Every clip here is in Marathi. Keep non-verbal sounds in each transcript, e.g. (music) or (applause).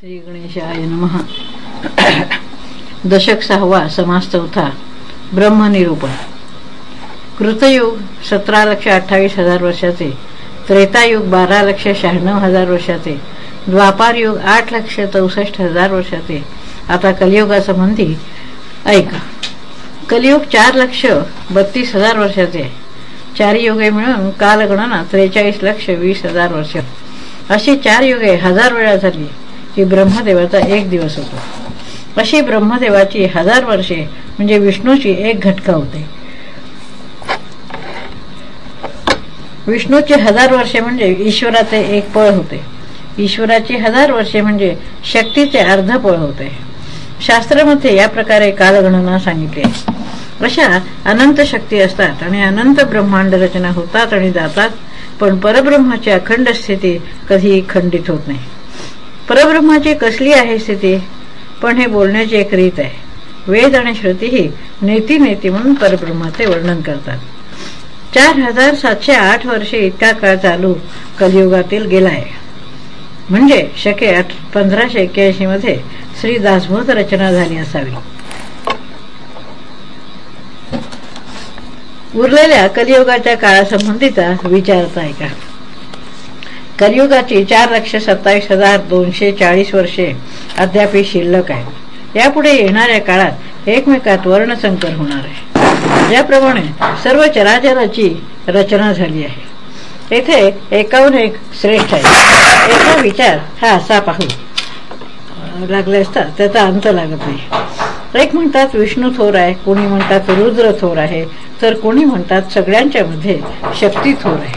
श्री गणेशाय नमः. दशक सहावा समास चौथा ब्रह्मनिरूपण कृतयुग सतरा लक्ष अठ्ठावीस हजार वर्षाचे. त्रेतायुग बारा लक्ष शहाण्णव हजार वर्षाचे. द्वापार युग आठ लक्ष चौसष्ट हजार वर्षाचे. आता कलियुगासंबंधी ऐका. कलियुग चार लक्ष बत्तीस हजार वर्षाचे. आहे चार युगे मिळून कालगणना त्रेचाळीस लक्ष वीस हजार वर्ष. अशी चार युगे हजार वेळा झाली. की ब्रह्मदेवाचा एक दिवस होतो. अशी ब्रह्मदेवाची हजार वर्षे म्हणजे विष्णूची एक घटका होते. विष्णूचे हजार वर्षे म्हणजे ईश्वराचे एक पळ होते. ईश्वराची हजार वर्षे म्हणजे शक्तीचे अर्ध पळ होते. शास्त्रामध्ये या प्रकारे कालगणना सांगितली अशा अनंत शक्ती असतात आणि अनंत ब्रह्मांड रचना होतात आणि जातात पण परब्रह्माची अखंड स्थिती कधीही खंडित होत नाही. परब्रह्माची कसली आहे स्थिती? पण हे बोलण्याची एक रीत आहे. वेद आणि श्रुती ही नेती नेती म्हणून परब्रह्माचे वर्णन करतात. चार हजार सातशे आठ वर्षे इतका काळ चालू कलियुगातील गेलाय. म्हणजे शके पंधराशे एक्क्याऐंशी मध्ये श्री दासबोध रचना झाली असावी. उरलेल्या कलियुगाच्या काळासंबंधीचा विचारता ऐका. कलियुगाची चार लक्ष सत्तावीस हजार दोनशे चाळीस वर्षे अद्याप शिल्लक आहे यापुढे येणाऱ्या काळात एकमेकात वर्णसंकर होणार आहे. ज्याप्रमाणे सर्व चराचराची रचना झाली आहे. येथे एकाहून एक श्रेष्ठ आहे. एका विचार हा असा पाहू. लागले असता त्याचा अंत लागत नाही. एक म्हणतात विष्णू थोर आहे कोणी म्हणतात रुद्र थोर आहे तर कोणी म्हणतात सगळ्यांच्या मध्ये शक्ती थोर आहे.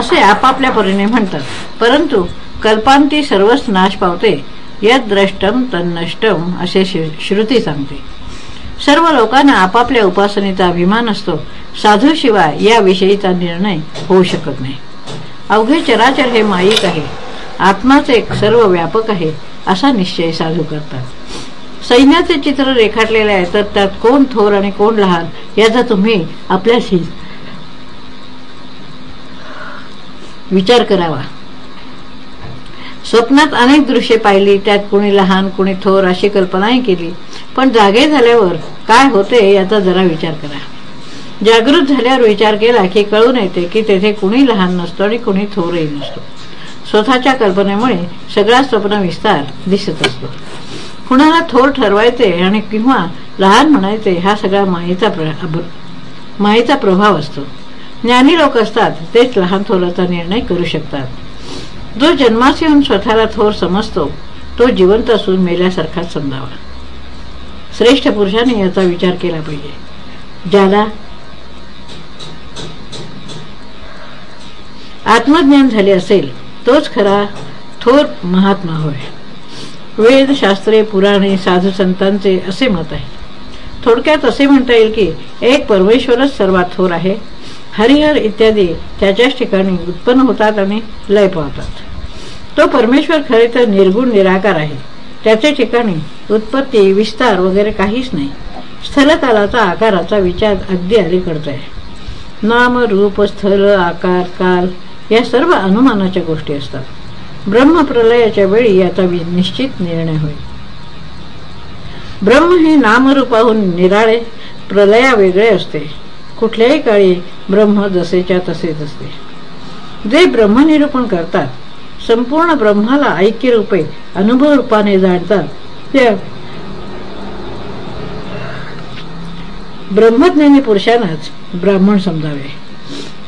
असे आपापल्या परीने म्हणतात. परंतु कल्पांती सर्वच नाश पावते. यद द्रष्टम तन्नष्टम असे श्रुती सांगते. सर्व लोकांना आपापल्या उपासनेचा अभिमान असतो. साधूशिवाय याविषयीचा निर्णय होऊ शकत नाही. अवघे चराचर हे माईक आहे. आत्माच एक सर्व व्यापक आहे असा निश्चय साधू करतात. सैन्याचे चित्र रेखाटलेले आहे तर त्यात कोण थोर आणि कोण लहान याचा तुम्ही आपल्याशी विचार करावा. स्वप्नात अनेक दृश्ये पाहिली त्यात कुणी लहान कुणी थोर अशी कल्पनाही केली. पण जागे झाल्यावर काय होते याचा जरा विचार करा. जागृत झाल्यावर विचार केला की कळून येते की तेथे कुणी लहान नसतो आणि कुणी थोरही नसतो. स्वतःच्या कल्पनेमुळे सगळा स्वप्न विस्तार दिसत असतो. कुणाला थोर ठरवायचे आणि किंवा लहान म्हणायचे हा सगळा मायेचा मायेचा प्रभाव असतो. ज्ञानी लोक असतात तेच लहान थोराचा निर्णय करू शकतात. जो जन्मास येऊन स्वतःला थोर समजतो तो जिवंत असून मेल्यासारखा समजावा. श्रेष्ठ पुरुषाने याचा विचार केला पाहिजे. ज्याला आत्मज्ञान झाले असेल तोच खरा थोर महात्मा होय. वेद शास्त्रे पुराणे साधू संतांचे असे मत आहे. थोडक्यात असे म्हणता येईल की एक परमेश्वरच सर्वात थोर आहे. हरिहर इत्यादी त्याच्याच ठिकाणी उत्पन्न होतात आणि लय पावतात तो परमेश्वर खरे तर निर्गुण निराकार आहे. त्याचे ठिकाणी उत्पत्ती विस्तार वगैरे काहीच नाही. स्थलकालाचा आकाराचा विचार अगदी अलीकडचा आहे. नाम रूप स्थल आकार काल या सर्व अनुमानाच्या गोष्टी असतात. ब्रह्मप्रलयाच्या वेळी याचा निश्चित निर्णय होईल ब्रह्म हे नामरूपाहून निराळे प्रलया वेगळे असते. कुठल्याही काळी ब्रह्म जसेच्या तसेच असते. जे ब्रह्मनिरूपण करतात संपूर्ण ब्रह्माला ऐक्य रूपे अनुभव रूपाने जाणतात त्या ब्रह्मज्ञानी पुरुषांनाच ब्राह्मण समजावे.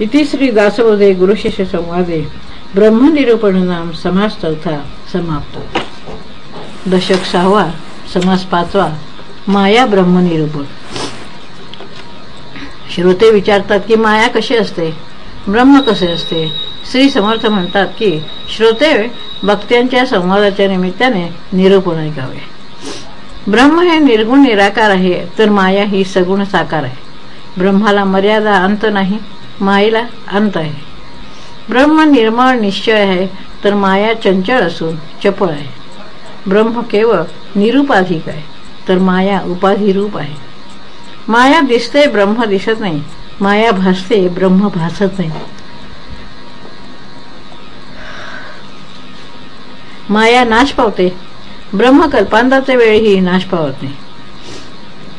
इति श्री दासबोधे गुरुशिष्य संवादे ब्रह्मनिरूपण नाम समास चौथा समाप्त. दशक सहावा समास पाचवा माया ब्रह्मनिरूपण. श्रोते विचारतात की माया कशी असते? ब्रह्म कसे असते? श्री समर्थ म्हणतात की श्रोते भक्त्यांच्या संवादाच्या निमित्ताने निरूपण ऐकावे ब्रह्म हे निर्गुण निराकार आहे तर माया ही सगुण साकार आहे. ब्रह्माला मर्यादा अंत नाही मायेला अंत आहे. ब्रह्म निर्मळ निश्चय आहे तर माया चंचल असून चपळ आहे. ब्रह्म केवळ निरुपाधिक आहे तर माया उपाधिरूप आहे. माया दिसते ब्रह्म दिसत नाही. माया भासते ब्रह्म भासत नाही. माया नाश पावते. ब्रह्म कल्पांताच्या वेळीही नाश पावत नाही.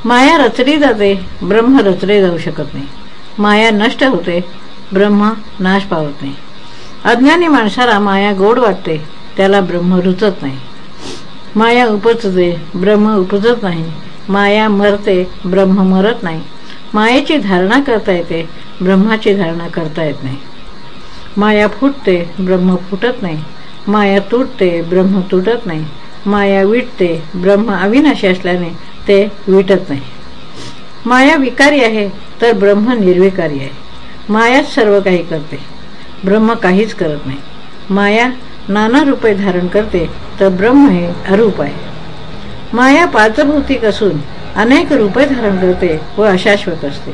माया रचली जाते ब्रह्म रचले जाऊ शकत नाही. माया नष्ट होते ब्रह्म नाश पावत नाही. अज्ञानी माणसाला माया गोड वाटते त्याला ब्रह्म रुचत नाही. माया उपजते ब्रह्म उपजत नाही. माया मरते ब्रह्म मरत नाही. मायेची धारणा करता येते ब्रह्माची धारणा करता येत नाही. माया फुटते ब्रह्म फुटत नाही. माया तुटते ब्रह्म तुटत नाही. माया विटते ब्रह्म अविनाशी असल्याने ते विटत नाही. माया विकारी आहे तर ब्रह्म निर्विकारी आहे. मायाच सर्व काही करते. ब्रह्म काहीच करत नाही. माया नाना रूपे धारण करते तर ब्रह्म हे अरूप आहे. माया पाचभौतिक असून अनेक रूपे धारण करते व अशाश्वत असते.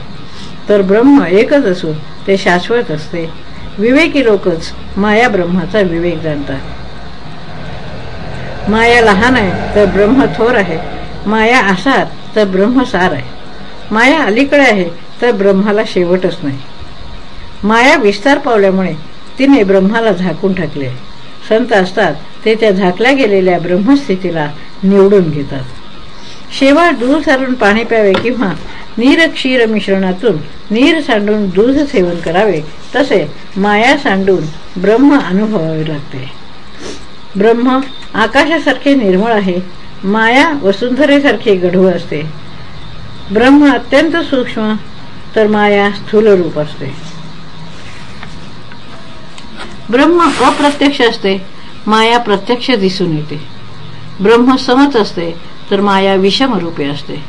तर ब्रह्म एकच असून ते शाश्वत असते. विवेकी लोकच माया ब्रह्माचा विवेक जाणतात. माया लहान आहे तर ब्रह्म थोर आहे. माया आसार तर ब्रह्म सार आहे. माया अलीकडे आहे तर ब्रह्माला शेवटच नाही. माया विस्तार पावल्यामुळे तिने ब्रह्माला झाकून टाकले आहे. संत असतात ते त्या झाकल्या गेलेल्या ब्रह्मस्थितीला निवडून घेतात. शेवाळ दूध सारून पाणी प्यावे किंवा नीर क्षीर मिश्रणातून नीर सांडून दूध सेवन करावे तसे माया सांडून ब्रह्म अनुभवावे लागते. ब्रह्म आकाशासारखे निर्मळ आहे माया वसुंधरेसारखे गढू असते. ब्रह्म अत्यंत सूक्ष्म तर माया स्थूल रूप असते. ब्रह्म अप्रत्यक्ष असते माया प्रत्यक्ष दिसून येते. ब्रह्म समत असते तर माया विषमरूपे असते.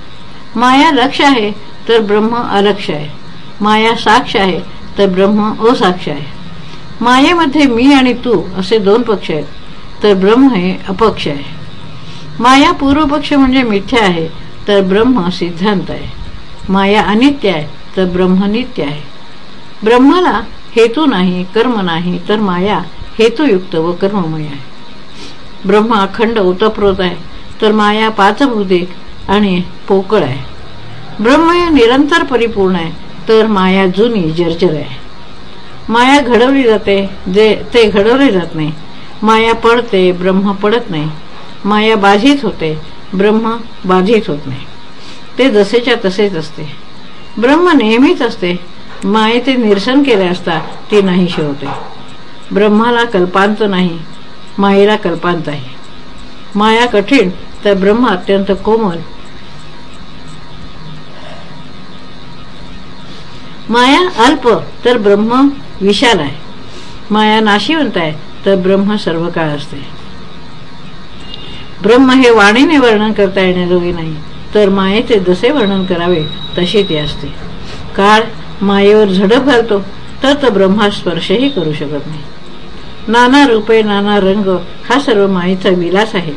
माया लक्ष आहे तर ब्रह्म अलक्ष आहे. माया साक्ष आहे तर ब्रह्म असाक्ष आहे. मायेमध्ये मी आणि तू असे दोन पक्ष आहेत तर ब्रह्म हे अपक्ष आहे. माया पूर्वपक्ष म्हणजे मिथ्या आहे तर ब्रह्म सिद्धांत आहे. माया अनित्य आहे तर ब्रह्म नित्य आहे. ब्रह्माला हेतू नाही कर्म नाही तर माया हेतुयुक्त व कर्ममय आहे. ब्रह्म अखंड उतप्रोत आहे तर माया पाचभूतिक आणि पोकळ आहे. ब्रह्म हे निरंतर परिपूर्ण आहे तर माया जुनी जर्जर आहे. माया घडवली जाते जे ते घडवले जात नाही. माया पडते ब्रह्म पडत नाही. माया बाधित होते ब्रह्म बाधित होत नाही. ते जसेच्या तसेच असते. ब्रह्म नेहमीच असते मायेचे निरसन केले असता ती नाही होते ब्रह्माला कल्पांत नाही मायेला कल्पांत आहे. माया कठीण तर ब्रह्म अत्यंत कोमल. माया अल्प तर ब्रह्म विशाल आहे. माया नाशिवंत आहे तर ब्रह्म सर्व काळ असते. ब्रह्म हे वाणीने वर्णन करता येण्याजोगे नाही तर मायेचे जसे वर्णन करावे तसे ते असते. काळ मायेवर झडप घालतो तर तो ब्रह्मा स्पर्शही करू शकत नाही. नाना रूपे नाना रंग हा सर्व मायेचा विलास आहे.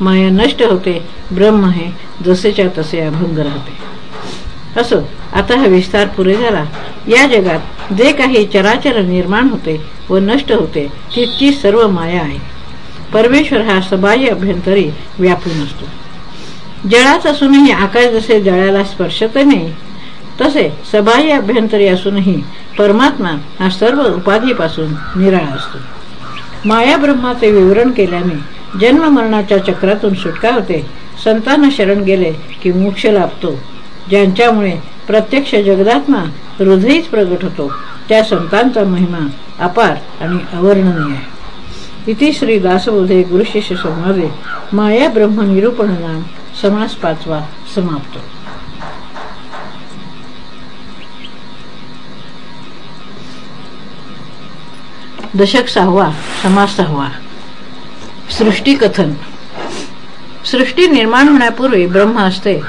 माया नष्ट होते ब्रह्म हे जसेच्या तसे अभंग राहते. असो आता हा विस्तार पुरे झाला. या जगात जे काही चराचर निर्माण होते व नष्ट होते तितकी सर्व माया आहे. परमेश्वर हा सबाह्य अभ्यंतरी व्यापून असतो जळात असूनही आकाश जसे जळाला स्पर्शत नाही तसे सबाही अभ्यंतरी असूनही परमात्मा हा सर्व उपाधीपासून निराळा असतो. माया ब्रह्माचे विवरण केल्याने जन्म मरणाच्या चक्रातून सुटका होते. संतान शरण गेले की मोक्ष लाभतो. ज्यांच्यामुळे प्रत्यक्ष जगदात्मा हृदयीच प्रगट होतो त्या संतांचा महिमा अपार आणि अवर्णनीय आहे. इति श्री दासबोधे गुरुशिष्य संवादे माया ब्रह्म निरूपण नाम समास पाचवा समाप्त. दशक सहावा समाज सहावा. सृष्टी कथन सृष्टी निर्माण होण्यापूर्वी ब्रह्म असते.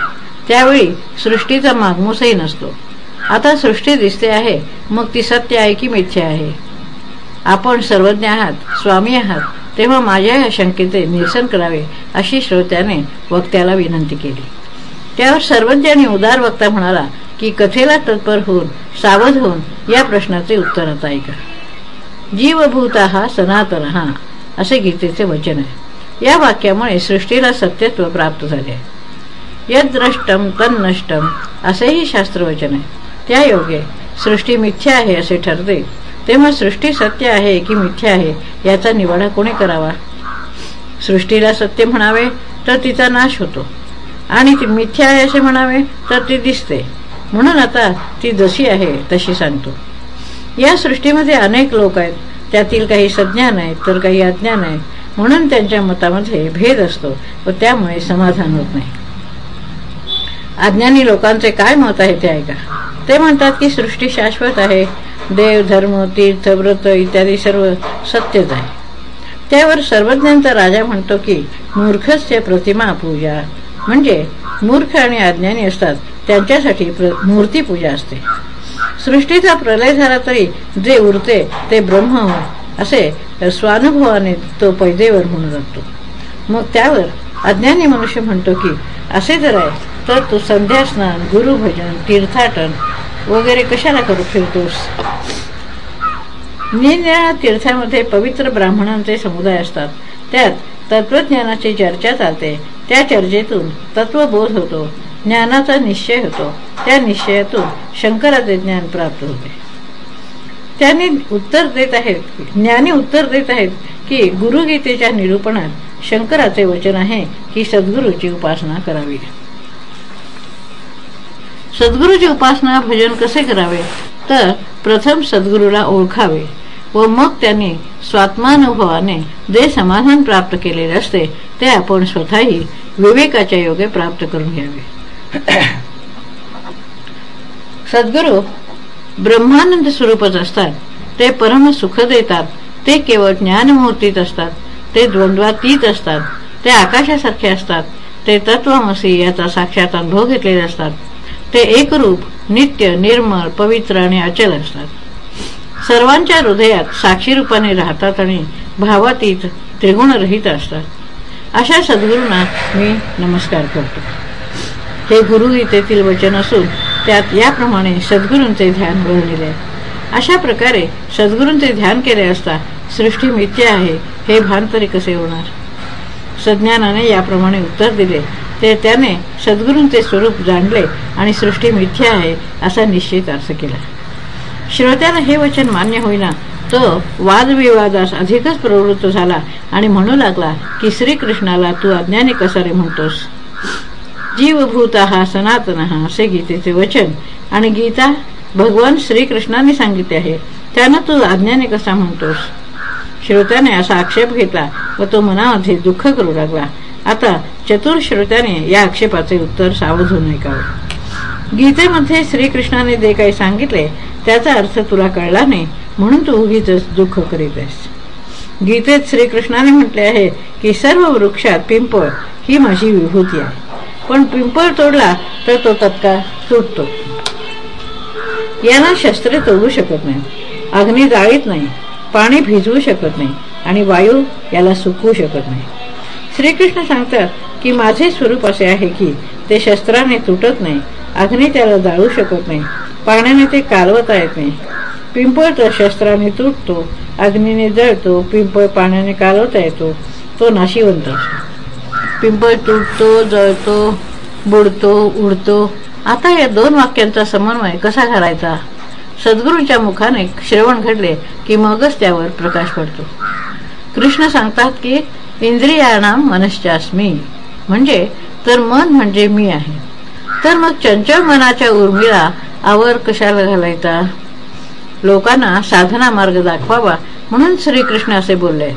त्यावेळी सृष्टीचा मागमूसही नसतो. आता सृष्टी दिसते आहे मग ती सत्य आहे की मिथ्या आहे? आपण सर्वज्ञ आहात स्वामी आहात तेव्हा माझ्या या शंकेचे निरसन करावे अशी श्रोत्याने वक्त्याला विनंती केली. त्यावर सर्वज्ञाने उदार वक्ता म्हणाला की कथेला तत्पर होऊन सावध होऊन या प्रश्नाचे उत्तर आता ऐका. जीवभूत हा सनातन हा असे गीतेचे वचन आहे. या वाक्यामुळे सृष्टीला सत्यत्व प्राप्त झाले यद्रष्टम तन्नष्टम असेही शास्त्रवचन आहे. त्या योगे सृष्टी मिथ्या आहे असे ठरते. तेव्हा सृष्टी सत्य आहे की मिथ्या आहे याचा निवाडा कोणी करावा? सृष्टीला सत्य म्हणावे तर तिचा नाश होतो. आणि ती मिथ्या आहे असे म्हणावे तर ती दिसते. म्हणून आता ती जशी आहे तशी सांगतो. या सृष्टीमध्ये अनेक लोक आहेत. त्यातील काही सज्ञान आहेत तर काही अज्ञान आहेत. म्हणून त्यांच्या मतामध्ये भेद असतो व त्यामुळे समाधान होत नाही. अज्ञानी लोकांचे काय मत आहे ते ऐका. ते म्हणतात की सृष्टी शाश्वत आहे. देव धर्म तीर्थ व्रत इत्यादी सर्व सत्यच आहे. त्यावर सर्वज्ञांचा राजा म्हणतो की मूर्खच प्रतिमा पूजा. म्हणजे मूर्ख आणि अज्ञानी असतात. त्यांच्यासाठी मूर्ती पूजा असते. सृष्टीचा प्रलय झाला तरी जे उरते ते ब्रह्म असे स्वानुभवाने तो पैदेवर म्हणू जातो मग त्यावर अज्ञानी मनुष्य म्हणतो की असे जर आहे तर तू संध्यास्नान गुरुभजन तीर्थाटन वगैरे कशाला करू फिरतोस? निरनिळ्या तीर्थामध्ये पवित्र ब्राह्मणांचे समुदाय असतात. त्यात तत्वज्ञानाची चर्चा चालते. त्या चर्चेतून तत्वबोध होतो. ज्ञानाचा निश्चय होतो. त्या निश्चयातून शंकराचे ज्ञान प्राप्त होते. त्यांनी उत्तर देत आहेत ज्ञानी उत्तर देत आहेत की गुरुगीतेच्या निरूपणात शंकराचे वचन आहे की सद्गुरूची उपासना करावी. सद्गुरूची उपासना भजन कसे करावे? तर प्रथम सद्गुरूला ओळखावे व मग त्यांनी स्वात्मानुभवाने जे समाधान प्राप्त केलेले असते ते आपण स्वतःही विवेकाच्या योगे प्राप्त करून घ्यावे. सद्गुरू ब्रह्मानंद स्वरूपच असतात. ते परम सुख देतात. ते केवळ ज्ञानमूर्तीत असतात. ते द्वंद्वातीत असतात. ते आकाशासारखे असतात. ते तत्वमसी याचा साक्षात अनुभव घेतलेले असतात. ते एकरूप नित्य निर्मळ पवित्र आणि अचल असतात. सर्वांच्या हृदयात साक्षी रूपाने राहतात आणि भावातीत त्रिगुणरहित असतात. अशा सद्गुरूंना मी नमस्कार करतो. हे गुरुगीतेतील वचन असून त्यात याप्रमाणे सद्गुरूंचे ध्यान वर्णिले अशा प्रकारे सद्गुरूंचे ध्यान केले असता सृष्टी मिथ्य आहे हे भान तरी कसे होणार? सज्ञानाने याप्रमाणे उत्तर दिले. ते त्याने सद्गुरूंचे स्वरूप जाणले आणि सृष्टी मिथ्या आहे असा निश्चित अर्थ केला. श्रोत्याला हे वचन मान्य होईना तो वादविवादास अधिकच प्रवृत्त झाला आणि म्हणू लागला की श्रीकृष्णाला तू अज्ञानी कसा रे म्हणतोस? जीवभूत हा सनातन हा असे गीतेचे वचन. आणि गीता भगवान श्रीकृष्णाने सांगितले आहे. त्यानं तू आज्ञाने कसा म्हणतोस? श्रोत्याने असा आक्षेप घेतला व तो मनामध्ये दुःख करू लागला. आता चतुर श्रोत्याने या आक्षेपाचे उत्तर सावध होऊन ऐकावे. गीतेमध्ये श्रीकृष्णाने जे काही सांगितले त्याचा अर्थ तुला कळला नाही म्हणून तू उगीच दुःख करीत आहेस. गीतेत श्रीकृष्णाने म्हटले आहे की सर्व वृक्षात पिंपळ ही माझी विभूती आहे. पण पिंपळ तोडला तर तो तत्काळ तुटतो. यांना शस्त्रे तोडू शकत नाही. अग्नी जाळीत नाही. पाणी भिजवू शकत नाही. आणि वायू याला सुकवू शकत नाही. श्रीकृष्ण सांगतात की माझे स्वरूप असे आहे की ते शस्त्राने तुटत नाही. अग्नी त्याला जाळू शकत नाही. पाण्याने ते कालवता येत नाही. पिंपळ तर शस्त्राने तुटतो. अग्नीने जळतो. पिंपळ पाण्याने कालवता येतो. तो नाशिवंत असतो. पिंपळ तुटतो जळतो बुडतो उडतो. आता या दोन वाक्यांचा समन्वय कसा करायचा सद्गुरूच्या मुखाने श्रवण घडले की मगच त्यावर प्रकाश पडतो. कृष्ण सांगतात की इंद्रियाणाम मनश्चास्मी. म्हणजे तर मन म्हणजे मी आहे. तर मग चंचल मनाच्या उर्मिळा आवर कशाला घालायचा? लोकांना साधना मार्ग दाखवावा म्हणून श्रीकृष्ण असे बोलले.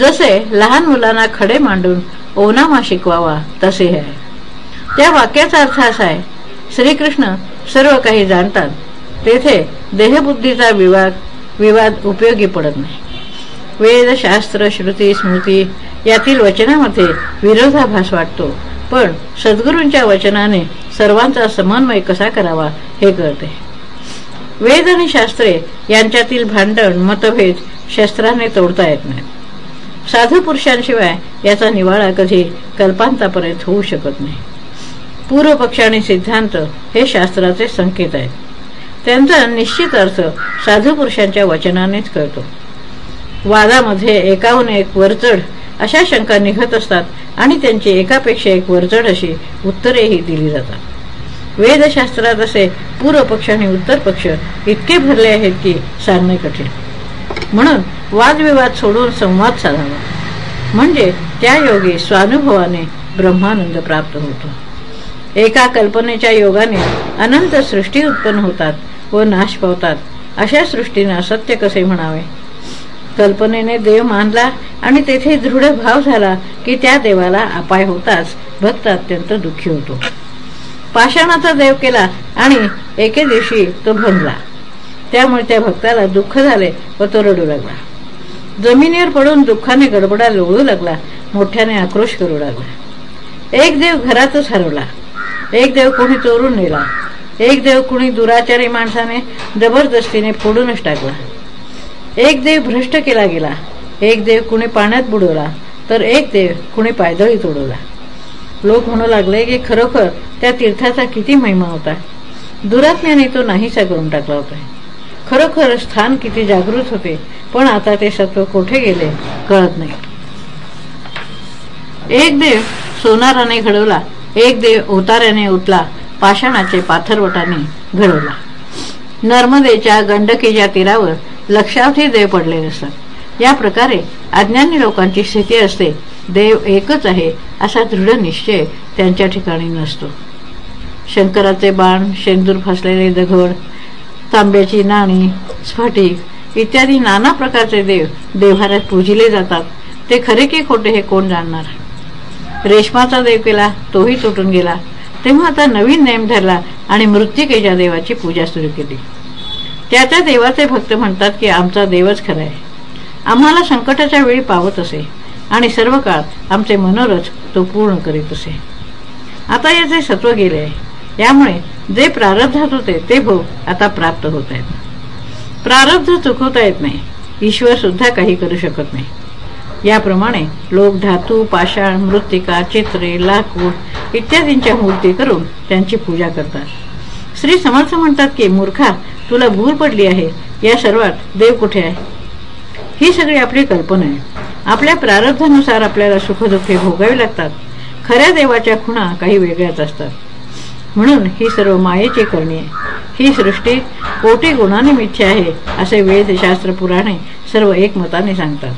जसे लहान मुलांना खडे मांडून ओनामा शिकवावा तसे आहे. त्या वाक्याचा अर्थ असा आहे श्रीकृष्ण सर्व काही जाणतात तेथे देहबुद्धीचा विवाद विवाद उपयोगी पडत नाही. वेद शास्त्र श्रुती स्मृती यातील वचनामध्ये विरोधाभास वाटतो पण सद्गुरूंच्या वचनाने सर्वांचा समन्वय कसा करावा हे कळते. वेद आणि शास्त्रे यांच्यातील भांडण मतभेद शस्त्राने तोडता येत नाही साधू पुरुषांशिवाय याचा निवाळा कधी कल्पांतापर्यंत होऊ शकत नाही. पूर्व पक्ष आणि सिद्धांत हे शास्त्राचे संकेत आहेत. त्यांचा निश्चित अर्थ साधू पुरुषांच्या वचनानेच कळतो. वादामध्ये एकाहून एक वरचढ अशा शंका निघत असतात आणि त्यांची एकापेक्षा एक वरचढ अशी उत्तरेही दिली जातात. वेदशास्त्रात असे पूर्व पक्ष आणि उत्तर पक्ष इतके भरले आहेत की सांगणे कठीण. म्हणून वादविवाद सोडून संवाद साधावा. म्हणजे त्या योगी स्वानुभवाने ब्रह्मानंद प्राप्त होतो. एका कल्पनेच्या योगाने अनंत सृष्टी उत्पन्न होतात व नाश पावतात अशा सृष्टीने असत्य कसे म्हणावे? कल्पनेने देव मानला आणि तेथे दृढ भाव झाला की त्या देवाला अपाय होताच भक्त अत्यंत दुःखी होतो. पाषाणाचा देव केला आणि एके दिवशी तो भंगला त्यामुळे त्या भक्ताला दुःख झाले व तो रडू लागला. जमिनीवर पडून दुःखाने गडबडा लोळू लागला. मोठ्याने आक्रोश करू लागला. एक देव घरातच हरवला. एक देव कोणी चोरून नेला. एक देव कुणी दुराचारी माणसाने जबरदस्तीने फोडूनच टाकला. एक देव भ्रष्ट केला गेला. एक देव कुणी पाण्यात बुडवला तर एक देव कुणी पायदळी तोडवला. लोक म्हणू लागले की खरोखर त्या तीर्थाचा किती महिमा होता. दुरात्म्याने तो नाहीसा करून टाकला होता. खरोखर स्थान किती जागृत होते पण आता ते सत्व कोठे गेले कळत नाही. एक देव सोनाराने घडवला एक देव ओताऱ्याने उतला पाषाणाचे पाथरवटाने घडवला. नर्मदेच्या गंडकीच्या तीरावर लक्षावधी देव पडलेले असतात या प्रकारे अज्ञानी लोकांची स्थिती असते. देव एकच आहे असा दृढ निश्चय त्यांच्या ठिकाणी नसतो. शंकराचे बाण शेंदूर फसलेले दगड तांब्याची नाणी स्फटिक इत्यादी नाना प्रकारचे देव देव्हाऱ्यात पूजिले जातात. ते खरे की खोटे हे कोण जाणणार? रेशमाचा देव केला तोही तुटून गेला. तेव्हा आता नवीन नेम धरला आणि मृत्तिकेच्या देवाची पूजा सुरू केली. त्या त्या देवाचे भक्त म्हणतात की आमचा देवच खरा आहे. आम्हाला संकटाच्या वेळी पावत असे आणि सर्व काळ आमचे मनोरथ तो पूर्ण करीत असे. आता याचे सत्व गेले आहे. यामुळे जे प्रारब्धात होते ते भोग आता प्राप्त होत आहेत. प्रारब्ध चुकवता येत नाही. ईश्वर सुद्धा काही करू शकत नाही. याप्रमाणे लोक धातू पाषाण मृत्तिका चित्रे लाकूड इत्यादींच्या मूर्ती करून त्यांची पूजा करतात. श्री समर्थ म्हणतात की मूर्खा तुला भूर पडली आहे. या सर्वात देव कुठे आहे? ही सगळी आपली कल्पना आहे. आपल्या प्रारब्धानुसार आपल्याला सुखदुःखे भोगावी लागतात. खऱ्या देवाच्या खुणा काही वेगळ्याच असतात. म्हणून ही सर्व मायेची करणी. आहे ही सृष्टी कोटी गुणाने मिथ्या आहे असे वेदशास्त्र पुराणे सर्व एकमताने सांगतात.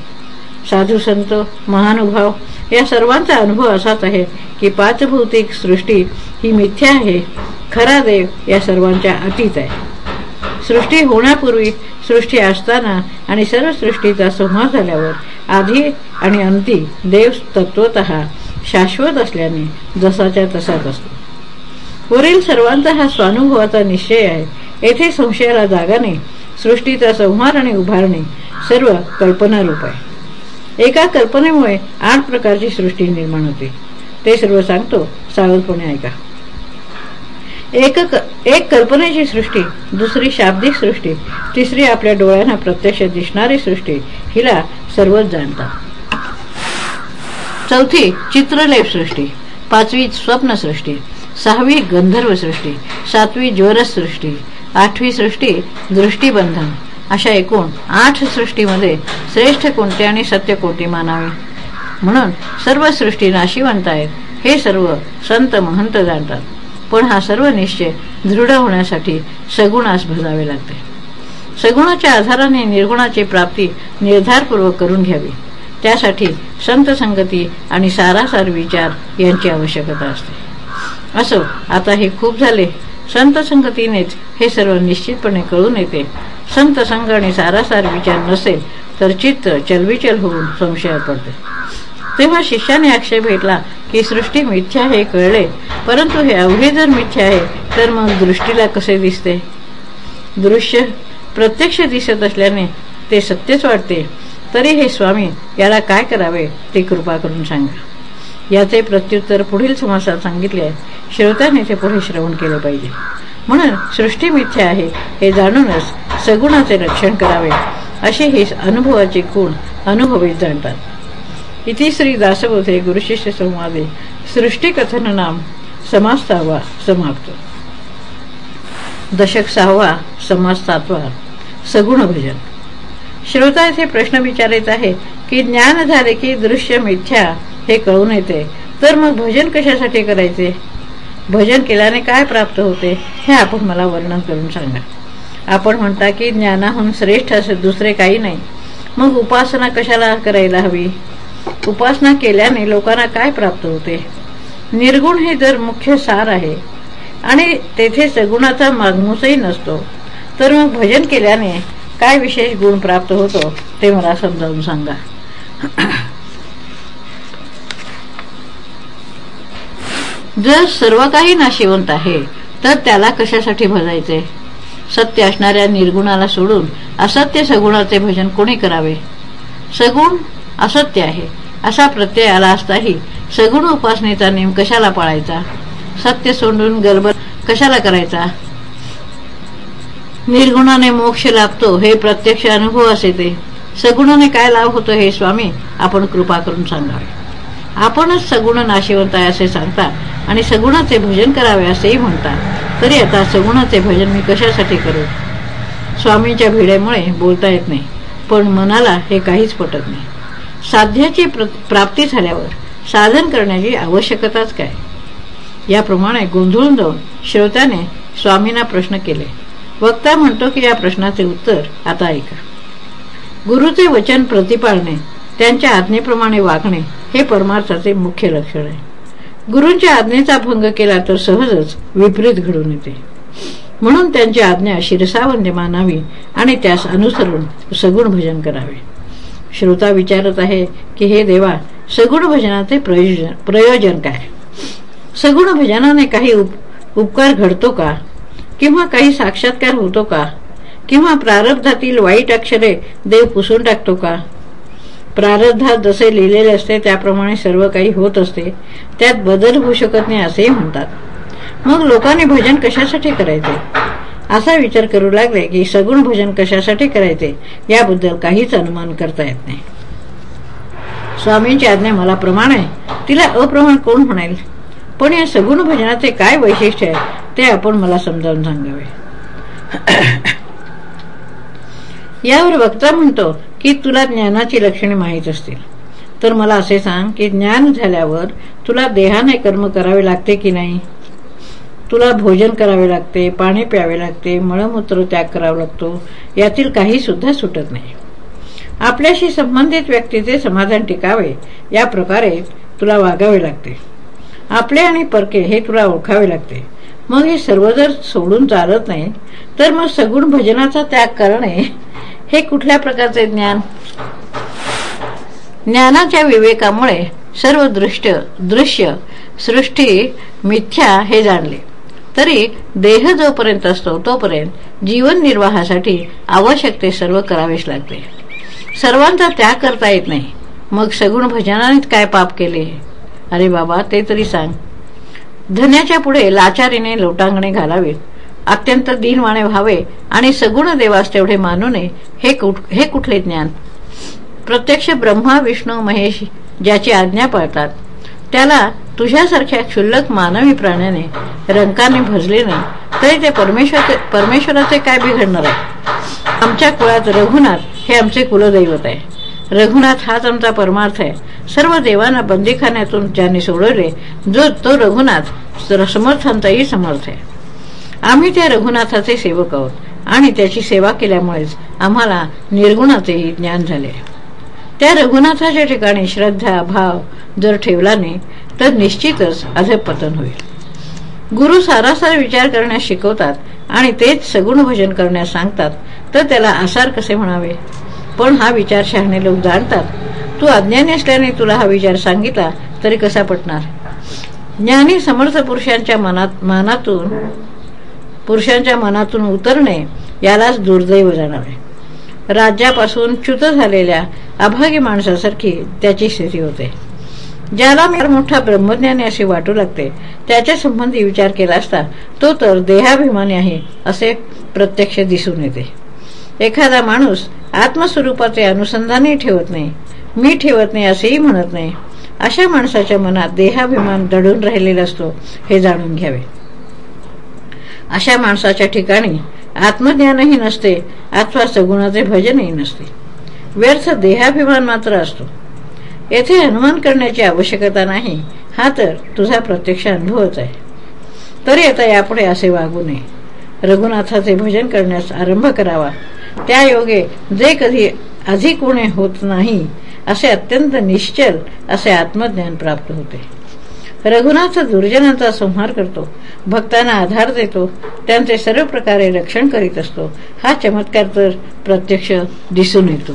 साधू संत महानुभाव या सर्वांचा अनुभव असाच आहे की पाचभौतिक सृष्टी ही मिथ्या आहे खरा देव या सर्वांच्या अतीत आहे. सृष्टी होण्यापूर्वी सृष्टी असताना आणि सर्व सृष्टीचा संहार झाल्यावर आधी आणि अंती देव तत्वत शाश्वत असल्याने जसाच्या तसाच असतो. पुढील सर्वांचा हा स्वानुभवाचा निश्चय आहे. येथे संशयाला जागाने सृष्टीचा संहार आणि उभारणे सर्व कल्पना रूप आहे. एका कल्पनेमुळे आठ प्रकारची सृष्टी निर्माण होते. ते सर्व सांगतो सावधपणे ऐका. एक एक कल्पनेची सृष्टी दुसरी शाब्दिक सृष्टी तिसरी आपल्या डोळ्यांना प्रत्यक्ष दिसणारी सृष्टी हिला सर्वच जाणतात. चौथी चित्रलेप सृष्टी पाचवी स्वप्न सृष्टी सहावी गंधर्व सृष्टी सातवी ज्वरस सृष्टी आठवी सृष्टी दृष्टीबंधन. अशा एकूण आठ सृष्टीमध्ये श्रेष्ठ कोणते आणि सत्य कोणते मानावे? म्हणून सर्व सृष्टी नाशिवंत आहेत हे सर्व संत महंत जाणतात. पण हा सर्व निश्चय दृढ होण्यासाठी सगुणास भजावे लागते. सगुणाच्या आधाराने निर्गुणाची प्राप्ती निर्धारपूर्वक करून घ्यावी. त्यासाठी संत संगती आणि सारासार विचार यांची आवश्यकता असते. असो आता हे खूप झाले. संत संगतीनेच हे सर्व निश्चितपणे कळून येते. संत संघ आणि सारासार विचार नसेल तर चित्त चलविचल होऊन संशयात पडते. तेव्हा शिष्याने आक्षेप भेटला की सृष्टी मिथ्या हे कळले परंतु हे अवघे जर मिथ्या आहे तर मग दृष्टीला कसे दिसते? दृश्य प्रत्यक्ष दिसत असल्याने ते सत्यच वाटते. तरी हे स्वामी याला काय करावे ते कृपा करून सांगा. याचे प्रत्युत्तर पुढील समासात सांगितले आहे श्रोत्याने ते पुढे श्रवण केले पाहिजे. म्हणून सृष्टी मिथ्या आहे हे जाणूनच सगुणाचे रक्षण करावे. असे हे अनुभवाचे गुण अनुभवीत जाणतात. इति श्री दासबोधे गुरुशिष्य संवादे सृष्टीकथन नाम समास सहावा समाप्त. दशक सहावा समास सातवा सगुण भजन. श्रोता येथे प्रश्न विचारित आहे की ज्ञान झाले की दृश्य मिथ्या हे कळून येते. तर मग भजन कशासाठी करायचे? भजन केल्याने काय प्राप्त होते? हे आपण मला वर्णन करून सांगा. आपण म्हणता की ज्ञानाहून श्रेष्ठ असे दुसरे काही नाही. मग उपासना कशाला करायला हवी? उपासना केल्याने लोकांना काय प्राप्त होते? निर्गुण हे जर मुख्य सार आहे आणि तेथे सगुणाचा मागमूसही नसतो तर मग भजन केल्याने काय विशेष गुण प्राप्त होतो? ते मला समजावून सांगा. जर सर्व काही नाशिवंत आहे तर त्याला कशासाठी भजायचे? सत्य असणाऱ्या निर्गुणाला सोडून असत्य सगुणाचे भजन कोणी करावे? सगुण असत्य आहे असा प्रत्यय आला असताही सगुण उपासनेचा नेम कशाला पाळायचा? सत्य सोडून गरब कशाला करायचा? निर्गुणाने मोक्ष लाभतो हे प्रत्यक्ष अनुभव असे ते. सगुणाने काय लाभ होतो हे स्वामी आपण कृपा करून सांगा. आपणच सगुण नाशिवंत आहे असे सांगता आणि सगुणाचे भजन करावे असेही म्हणतात. तरी आता सगुणाचे भजन मी कशासाठी करू? स्वामींच्या भिडेमुळे बोलता येत नाही पण मनाला हे काहीच पटत नाही. साध्याची प्राप्ती झाल्यावर साधन करण्याची आवश्यकताच काय? याप्रमाणे गोंधळून जाऊन श्रोत्याने स्वामींना प्रश्न केले. वक्ता म्हणतो की या प्रश्नाचे उत्तर आता ऐका. गुरुचे वचन प्रतिपाळणे त्यांच्या आज्ञेप्रमाणे वागणे हे परमार्थाचे मुख्य लक्षण आहे. गुरूंच्या आज्ञेचा भंग केला तर सहजच विपरीत घडून येते. म्हणून त्यांची आज्ञा शिरसावंद्य मानावी आणि त्यास अनुसरून सगुण भजन करावे. श्रोता विचारत आहे की हे देवा सगुण भजनाचे प्रयोजन प्रयोजन काय? सगुण भजनाने काही उप उपकार घडतो का? किंवा काही साक्षात्कार होतो का? किंवा प्रारब्धातील वाईट अक्षरे देव पुसून टाकतो का? प्रारब्धात जसे लिहिलेले असते त्याप्रमाणे सर्व काही होत असते. त्यात बदल होऊ शकत नाही असेही म्हणतात. मग लोकांनी भजन कशासाठी करायचे? असा विचार करू लागले की सगुण भजन कशासाठी करायचे? याबद्दल काहीच अनुमान करता येत नाही. स्वामींची आज्ञा मला प्रमाण आहे. तिला अप्रमाण कोण म्हणाल पण या सगुण भजनाचे काय वैशिष्ट्य आहे ते आपण मला समजावून सांगावे. (coughs) यावर वक्ता म्हणतो की तुला ज्ञानाची लक्षणे माहीत असतील. तर मला असे सांग की ज्ञान झाल्यावर तुला देहाने कर्म करावे लागते की नाही? तुला भोजन करावे लागते पाणी प्यावे लागते मळमूत्र त्याग करावा लागतो यातील काही सुद्धा सुटत नाही. आपल्याशी संबंधित व्यक्तीचे समाधान टिकावे या प्रकारे तुला वागावे लागते. आपले आणि परके हे तुला ओळखावे लागते. मग हे सर्व जर सोडून चालत नाही तर मग सगुण भजनाचा त्याग करणे हे कुठल्या प्रकारचे ज्ञान? ज्ञानाच्या विवेकामुळे सर्व दृष्ट दृश्य सृष्टी मिथ्या हे जाणले. तरी देह जोपर्यंत असतो तोपर्यंत जीवन निर्वाहासाठी आवश्यक ते सर्व करावेच लागते. सर्वांचा त्याग करता येत नाही. मग सगुण भजनानेच काय पाप केले? अरे बाबा ते तरी सांग. धन्याच्या पुढे लाचारीने लोटांगणे घालावीत. अत्यंत दिनवाणे व्हावे आणि सगुण देवास तेवढे मानू नये हे हे कुठले ज्ञान? प्रत्यक्ष ब्रह्मा विष्णू महेश ज्याची आज्ञा पाळतात त्याला तुझ्यासारख्या क्षुल्लक मानवी प्राण्याने रंकाने भजले नाही तरी ते परमेश्वर परमेश्वराचे काय बिघडणार? आहे आमच्या कुळात रघुनाथ हे आमचे कुलदैवत आहे. रघुनाथ हाच आमचा परमार्थ आहे. सर्व देवांना बंदीखान्यातून ज्यांनी सोडवले जो तो रघुनाथ समर्थांचाही समर्थ आहे. आम्ही त्या रघुनाथाचे सेवक आहोत आणि त्याची सेवा केल्यामुळेच आम्हाला निर्गुणाचेही ज्ञान झाले. त्या रघुनाथाच्या ठिकाणी श्रद्धा भाव जर ठेवला नाही तर निश्चितच अधपतन होईल. गुरु सारासार विचार करण्यास शिकवतात आणि तेच सगुण भजन करण्यास सांगतात तर त्याला आसार कसे म्हणावे? पण हा विचार शहाणे लोक जाणतात. तू अज्ञानी असल्याने तुला हा विचार सांगितला तरी कसा पटणार? ज्ञानी समर्थ पुरुषांच्या मनात मनातून पुरुषांच्या मनातून उतरणे यालाच दुर्दैव जाणावे राज्यापासून च्युत झालेल्या अभागी माणसासारखी त्याची स्थिती होते. ज्याला मी मोठा ब्रह्मज्ञानी असे वाटू लागते त्याच्या संबंधी विचार केला असता तो तर देहाभिमानी आहे असे प्रत्यक्ष दिसून येते. एखादा माणूस आत्मस्वरूपाचे अनुसंधानही ठेवत नाही मी ठेवत नाही असेही म्हणत नाही अशा माणसाच्या मनात देहाभिमान दडून राहिलेला असतो हे जाणून घ्यावे. अशा माणसाच्या ठिकाणी आत्मज्ञानही नसते अथवा सगुणाचे भजनही नसते. व्यर्थ देहाभिमान मात्र असतो. येथे अनुमान करण्याची आवश्यकता नाही हा तर तुझा प्रत्यक्ष अनुभवच आहे. तरी आता यापुढे असे वागू नये. रघुनाथाचे भजन करण्यास आरंभ करावा. त्या योगे जे कधी अधिक उणे होत नाही असे अत्यंत निश्चल असे आत्मज्ञान प्राप्त होते. रघुनाथ दुर्जनांचा संहार करतो. भक्तांना आधार देतो. त्यांचे सर्व प्रकारे रक्षण करीत असतो. हा चमत्कार तर प्रत्यक्ष दिसून येतो.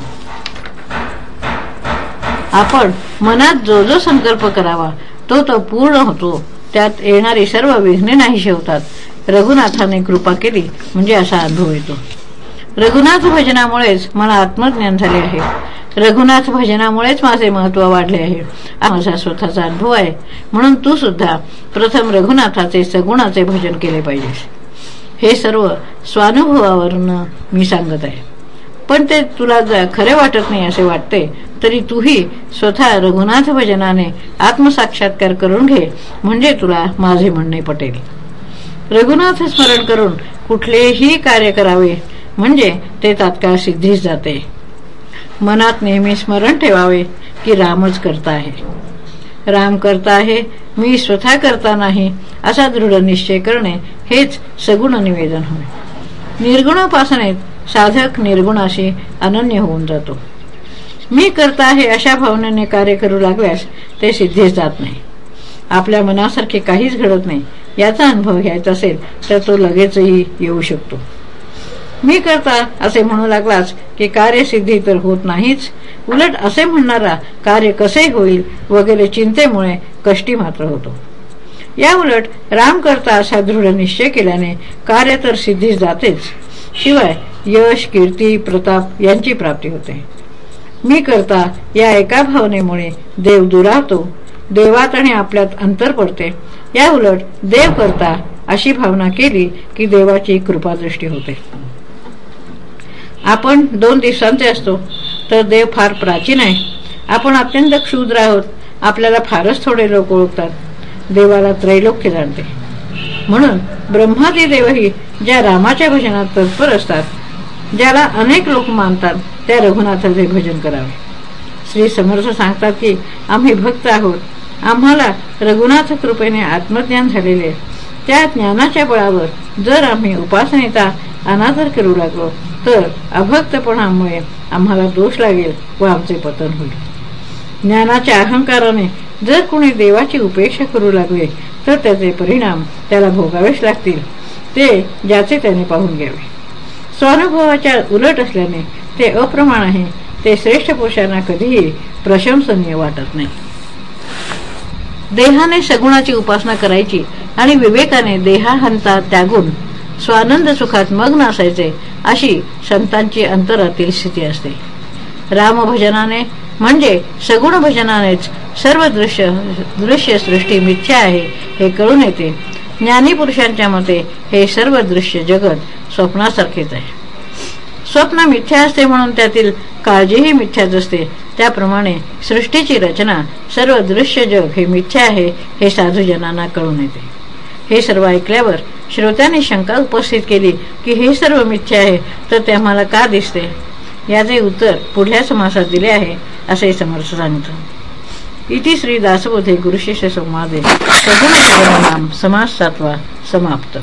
आपण मनात जो जो संकल्प करावा तो तो पूर्ण होतो. त्यात येणारी सर्व विघ्ने नाही शेवतात. रघुनाथाने कृपा केली म्हणजे असा अनुभव येतो. रघुनाथ भजनामुळेच मला आत्मज्ञान झाले आहे. रघुनाथ भजनामुळेच माझे महत्त्व वाढले आहे. माझा स्वतःचा अनुभव आहे. म्हणून तू सुद्धा प्रथम रघुनाथाचे सगुणाचे भजन केले पाहिजेस हे सर्व स्वानुभवावरून मी सांगत आहे. पण ते तुला खरे वाटत नाही असे वाटते तरी तूही स्वतः रघुनाथ भजनाने आत्मसाक्षात्कार करून घे म्हणजे तुला माझे म्हणणे पटेल. रघुनाथ स्मरण करून कुठलेही कार्य करावे म्हणजे ते तात्काळ सिद्धीस जाते. मनात नेहमी स्मरण ठेवावे की रामच करता आहे. राम करता आहे मी स्वतः करता नाही असा दृढ निश्चय करणे हेच सगुण निवेदन होय. निर्गुणोपासनेत साधक निर्गुणाशी अनन्य होऊन जातो. मी करता आहे अशा भावनेने कार्य करू लागल्यास ते सिद्धीच जात नाही. आपल्या मनासारखे काहीच घडत नाही याचा अनुभव घ्यायचा असेल तर तो लगेचही येऊ शकतो. मी करता असे म्हणू लागलाच की कार्यसिद्धी तर होत नाहीच. उलट असे म्हणणारा कार्य कसे होईल वगैरे चिंतेमुळे कष्टी मात्र होतो. या उलट राम करता असा दृढ निश्चय केल्याने कार्य तर सिद्धीच जातेच. शिवाय यश कीर्ती प्रताप यांची प्राप्ती होते. मी करता या एका भावनेमुळे देव दुरावतो. देवात आणि आपल्यात अंतर पडते. या उलट देव करता अशी भावना केली की देवाची कृपादृष्टी होते. आपण दोन दिवसांचे असतो तर देव फार प्राचीन आहे. आपण अत्यंत क्षुद्र आहोत. आपल्याला फारच थोडे लोक ओळखतात. देवाला त्रैलोक्य जाणते. म्हणून ब्रह्मादी देवही ज्या रामाच्या भजनात तत्पर असतात ज्याला अनेक लोक मानतात त्या रघुनाथाचे भजन करावे. श्री समर्थ सांगतात की आम्ही भक्त आहोत. आम्हाला रघुनाथ कृपेने आत्मज्ञान झालेले त्या ज्ञानाच्या बळावर जर आम्ही उपासनेचा अनादर करू लागलो तर अभक्तपणामुळे आम्हाला दोष लागेल व आमचे पतन होईल. ज्ञानाच्या अहंकाराने जर कोणी देवाची उपेक्षा करू लागले तर त्याचे परिणाम त्याला भोगावेच लागतील. ते ज्याचे त्याने पाहून घ्यावे. स्वानुभवाच्या उलट असल्याने ते अप्रमाण आहे ते श्रेष्ठ पुरुषांना कधीही प्रशंसनीय वाटत नाही. देहाने सगुणाची उपासना करायची आणि विवेकाने देहाहंता त्यागून स्वानंद सुखात मग्न असायचे अशी संतांची अंतरातील स्थिती असते. रामभजनाने म्हणजे सगुण भजनानेच सर्व दृश्य दृश्य सृष्टी मिथ्या आहे हे कळून येते. ज्ञानी पुरुषांच्या मते हे सर्व दृश्य जगत स्वप्नासारखेच आहे. स्वप्न मिथ्या असते म्हणून त्यातील काळजीही मिथ्याच असते. त्याप्रमाणे सृष्टीची रचना सर्व दृश्य जग हे मिथ्या आहे हे साधूजनांना कळून येते. हे सर्व ऐकल्यावर श्रोत्याने शंका उपस्थित केली की हे सर्व मिथ्य आहे तर ते आम्हाला का दिसते? याचे उत्तर पुढल्या समासात दिले आहे असे समर्थ सांगतो. इति श्री दासबोधे गुरुशिष्य संवादे. सगुण नाम समास सातवा समाप्त.